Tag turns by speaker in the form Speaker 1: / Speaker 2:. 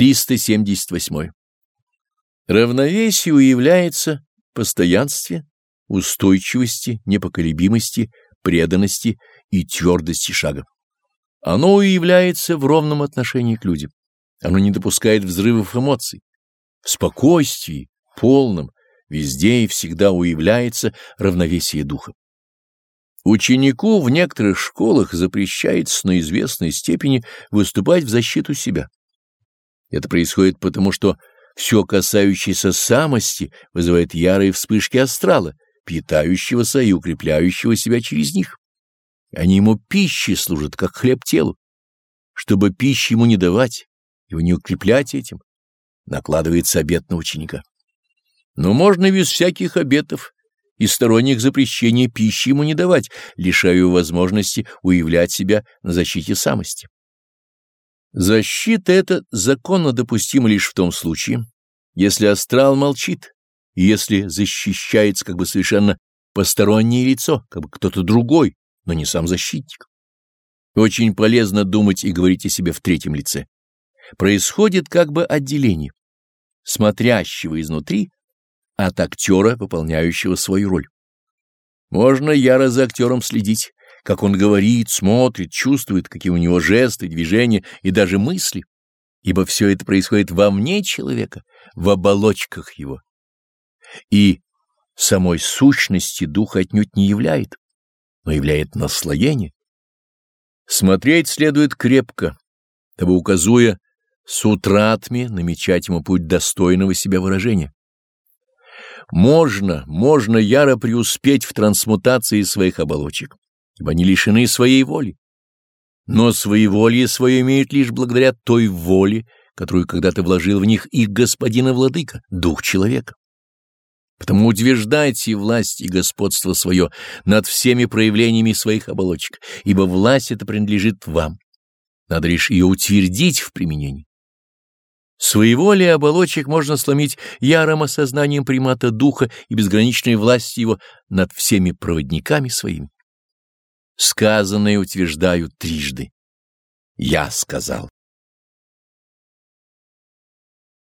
Speaker 1: 378. Равновесие уявляется постоянстве, устойчивости, непоколебимости, преданности и твердости шага. Оно уявляется в ровном отношении к людям. Оно не допускает взрывов эмоций. В спокойствии, полном, везде и всегда уявляется равновесие духа. Ученику в некоторых школах запрещается на известной степени выступать в защиту себя. Это происходит потому, что все касающееся самости вызывает ярые вспышки астрала, питающегося и укрепляющего себя через них. Они ему пищей служат, как хлеб телу. Чтобы пищи ему не давать, его не укреплять этим, накладывается обет на ученика. Но можно без всяких обетов и сторонних запрещений пищи ему не давать, лишая его возможности уявлять себя на защите самости. Защита эта законно допустима лишь в том случае, если астрал молчит, если защищается как бы совершенно постороннее лицо, как бы кто-то другой, но не сам защитник. Очень полезно думать и говорить о себе в третьем лице. Происходит как бы отделение смотрящего изнутри от актера, выполняющего свою роль. Можно яро за актером следить, как он говорит, смотрит, чувствует, какие у него жесты, движения и даже мысли, ибо все это происходит во мне человека, в оболочках его. И самой сущности дух отнюдь не являет, но являет наслоение. Смотреть следует крепко, дабы указуя с утратми намечать ему путь достойного себя выражения. Можно, можно яро преуспеть в трансмутации своих оболочек, ибо они лишены своей воли. Но своеволие свое имеют лишь благодаря той воле, которую когда-то вложил в них их господин и владыка, дух человека. Потому утверждайте власть и господство свое над всеми проявлениями своих оболочек, ибо власть эта принадлежит вам. Надо лишь ее утвердить в применении. Своеволие оболочек можно сломить ярым осознанием примата духа и безграничной власти его над всеми проводниками своими. Сказанное утверждаю трижды. Я сказал.